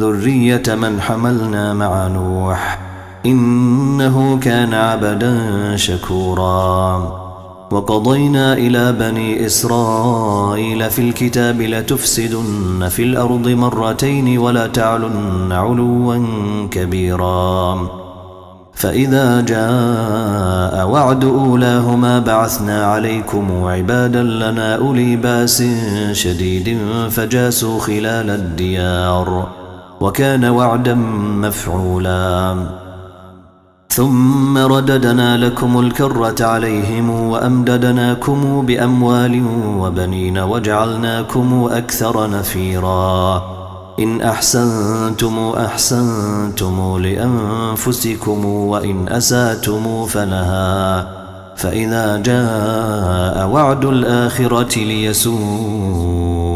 ذرية من حملنا مع نوح إنه كان عبدا شكورا. وقضينا إلى بني إسرائيل في الكتاب لتفسدن في الأرض مرتين ولا تعلن علوا كبيرا. فإذا جاء وعد أولاهما بعثنا عليكم عبادا لنا أولي بأس شديد فجاسوا خلال الديار. وكان وعدا مفعولا. ثم رددنا لكم الكرة عليهم وأمددناكم بأموال وبنين وجعلناكم أكثر نفيرا. إن أحسنتم أحسنتم لأنفسكم وإن أساتم فلها. فإذا جاء وعد الآخرة ليسوء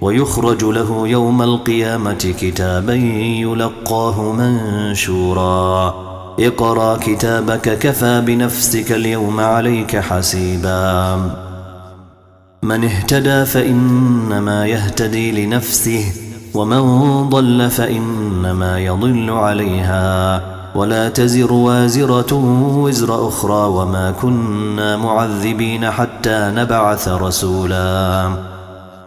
ويخرج له يوم القيامة كتابا يلقاه منشورا. اقرأ كتابك كفى بنفسك اليوم عليك حسيبا. من اهتدى فإنما يهتدي لنفسه ومن ضل فإنما يضل عليها. ولا تزر وازرة وزر أخرى وما كنا معذبين حتى نبعث رسولاً.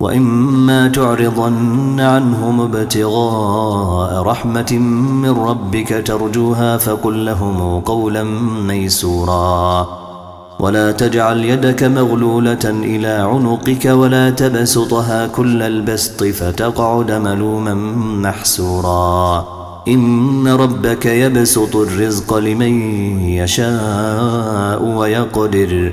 وإما تعرضن عنهم ابتغاء رحمة من ربك ترجوها فقل لهم قولا ميسورا. ولا تجعل يدك مغلولة إلى عنقك ولا تبسطها كل البسط فتقعد ملوما محسورا. إن ربك يبسط الرزق لمن يشاء ويقدر.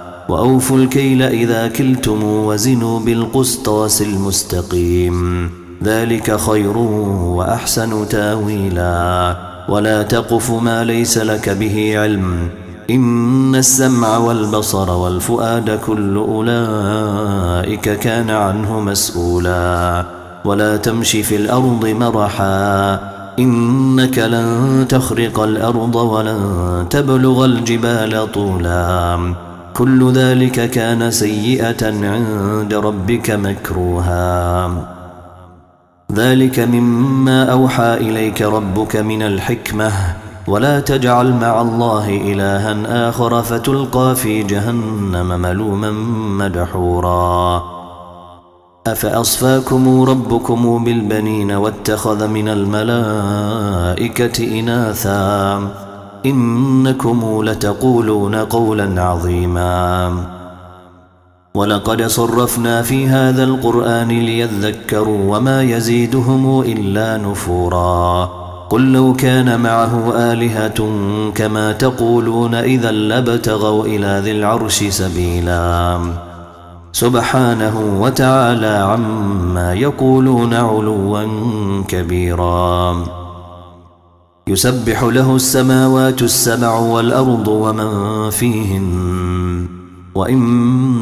وأوفوا الكيل إذا كلتم وزنوا بالقسطاس المستقيم ذلك خير وأحسن تأويلا. ولا تقف ما ليس لك به علم. إن السمع والبصر والفؤاد كل أولئك كان عنه مسؤولا. ولا تمشي في الأرض مرحا. إنك لن تخرق الأرض ولن تبلغ الجبال طولا. كل ذلك كان سيئة عند ربك مكروها. ذلك مما أوحى إليك ربك من الحكمة ولا تجعل مع الله إلها آخر فتلقى في جهنم ملوما مدحورا. أفأصفاكم ربكم بالبنين واتخذ من الملائكة إناثا؟ إنكم لتقولون قولا عظيما. ولقد صرفنا في هذا القرآن ليذكروا وما يزيدهم إلا نفورا. قل لو كان معه آلهة كما تقولون إذا لابتغوا إلى ذي العرش سبيلا. سبحانه وتعالى عما يقولون علوا كبيرا. يسبح له السماوات السبع والأرض ومن فيهن. وإن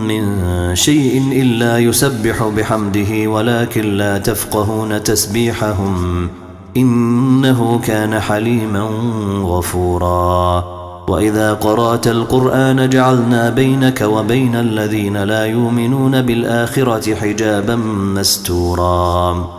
من شيء إلا يسبح بحمده ولكن لا تفقهون تسبيحهم. إنه كان حليما غفورا. وإذا قرأت القرآن جعلنا بينك وبين الذين لا يؤمنون بالآخرة حجابا مستورا.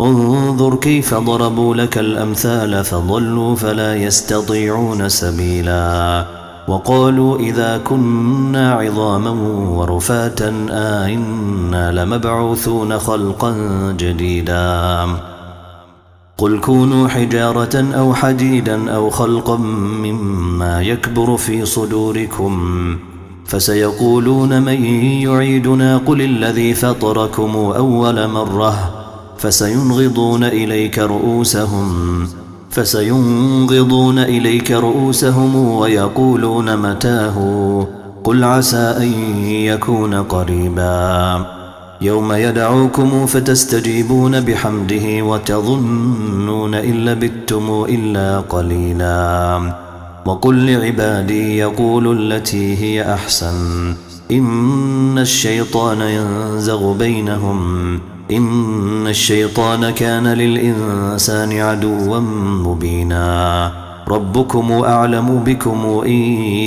انظر كيف ضربوا لك الأمثال فضلوا فلا يستطيعون سبيلا وقالوا إذا كنا عظاما ورفاتا آئنا لمبعوثون خلقا جديدا قل كونوا حجارة أو حديدا أو خلقا مما يكبر في صدوركم فسيقولون من يعيدنا قل الذي فطركم أول مرة فسينغضون إليك رؤوسهم فسينغضون إليك رؤوسهم ويقولون متاه قل عسى أن يكون قريبا. يوم يدعوكم فتستجيبون بحمده وتظنون إن لبثتم إلا قليلا. وقل لعبادي يقولوا التي هي أحسن إن الشيطان ينزغ بينهم. إن الشيطان كان للإنسان عدوا مبينا. ربكم أعلم بكم إن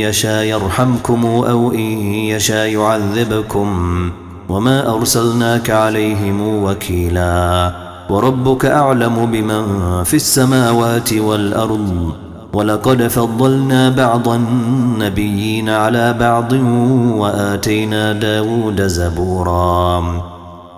يشاء يرحمكم أو إن يشاء يعذبكم. وما أرسلناك عليهم وكيلا. وربك أعلم بمن في السماوات والأرض. ولقد فضلنا بعض النبيين على بعض وآتينا داود زبورا.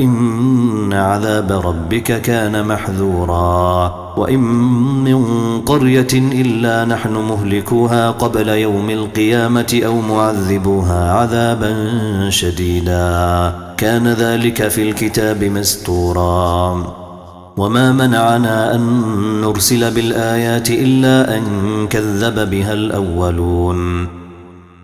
إن عذاب ربك كان محذورا. وإن من قرية إلا نحن مهلكوها قبل يوم القيامة أو معذبوها عذابا شديدا. كان ذلك في الكتاب مستورا. وما منعنا أن نرسل بالآيات إلا أن كذب بها الأولون.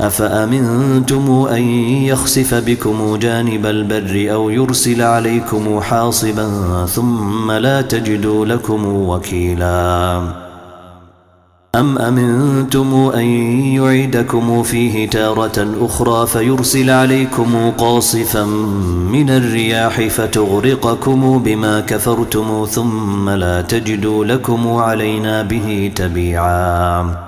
أفأمنتم أن يخسف بكم جانب البر أو يرسل عليكم حاصبا ثم لا تجدوا لكم وكيلا؟ أم أمنتم أن يعيدكم فيه تارة أخرى فيرسل عليكم قاصفا من الرياح فتغرقكم بما كفرتم ثم لا تجدوا لكم علينا به تبيعاً؟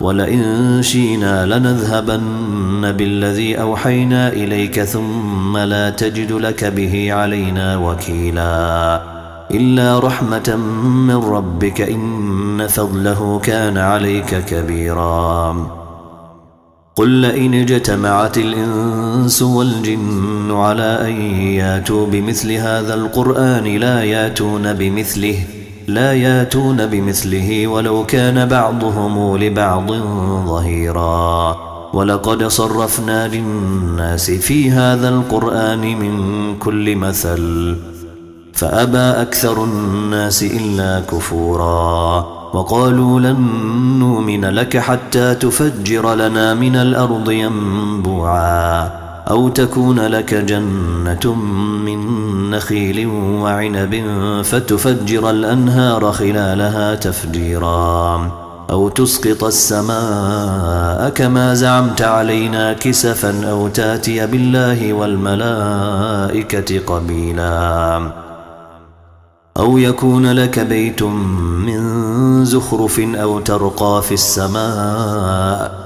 ولئن شينا لنذهبن بالذي أوحينا إليك ثم لا تجد لك به علينا وكيلا إلا رحمة من ربك إن فضله كان عليك كبيراً. قل لئن اجتمعت الإنس والجن على أن ياتوا بمثل هذا القرآن لا ياتون بمثله لا ياتون بمثله ولو كان بعضهم لبعض ظهيرا. ولقد صرفنا للناس في هذا القرآن من كل مثل فأبى أكثر الناس إلا كفوراً. وقالوا لن نؤمن لك حتى تفجر لنا من الأرض ينبوعا. أو تكون لك جنة من نخيل وعنب فتفجر الأنهار خلالها تفجيرا. أو تسقط السماء كما زعمت علينا كسفا أو تأتي بالله والملائكة قبيلاً. أو يكون لك بيت من زخرف أو ترقى في السماء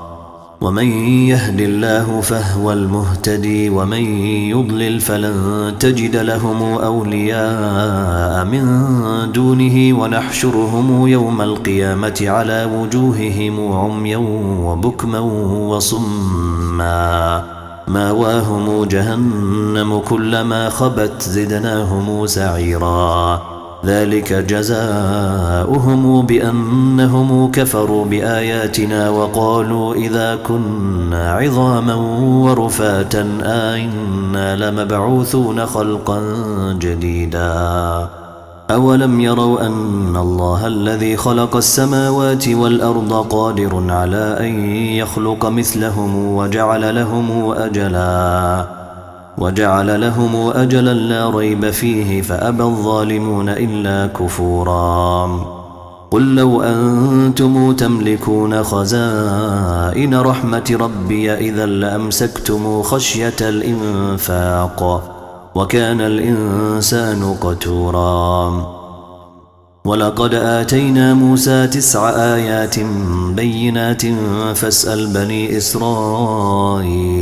ومن يهد الله فهو المهتدي ومن يضلل فلن تجد لهم أولياء من دونه ونحشرهم يوم القيامة على وجوههم عميا وبكما وصما. ماواهم جهنم كلما خبت زدناهم سعيراً. ذلك جزاؤهم بأنهم كفروا بآياتنا وقالوا إذا كنا عظاما ورفاتا آئنا لمبعوثون خلقا جديدا. أولم يروا أن الله الذي خلق السماوات والأرض قادر على أن يخلق مثلهم وجعل لهم أجلاً. وجعل لهم أجلا لا ريب فيه فأبى الظالمون إلا كفورا. قل لو أنتم تملكون خزائن رحمة ربي إذا لأمسكتم خشية الإنفاق وكان الإنسان قتورا. ولقد آتينا موسى تسع آيات بينات فاسأل بني إسرائيل.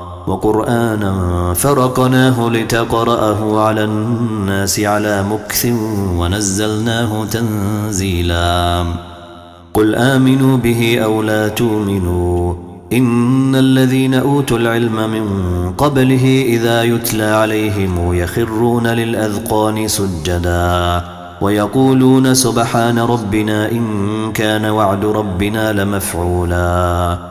وقرآنا فرقناه لتقرأه على الناس على مكث ونزلناه تنزيلا. قل آمنوا به أو لا تؤمنوا. إن الذين أوتوا العلم من قبله إذا يتلى عليهم يخرون للأذقان سجدا ويقولون سبحان ربنا إن كان وعد ربنا لمفعولا.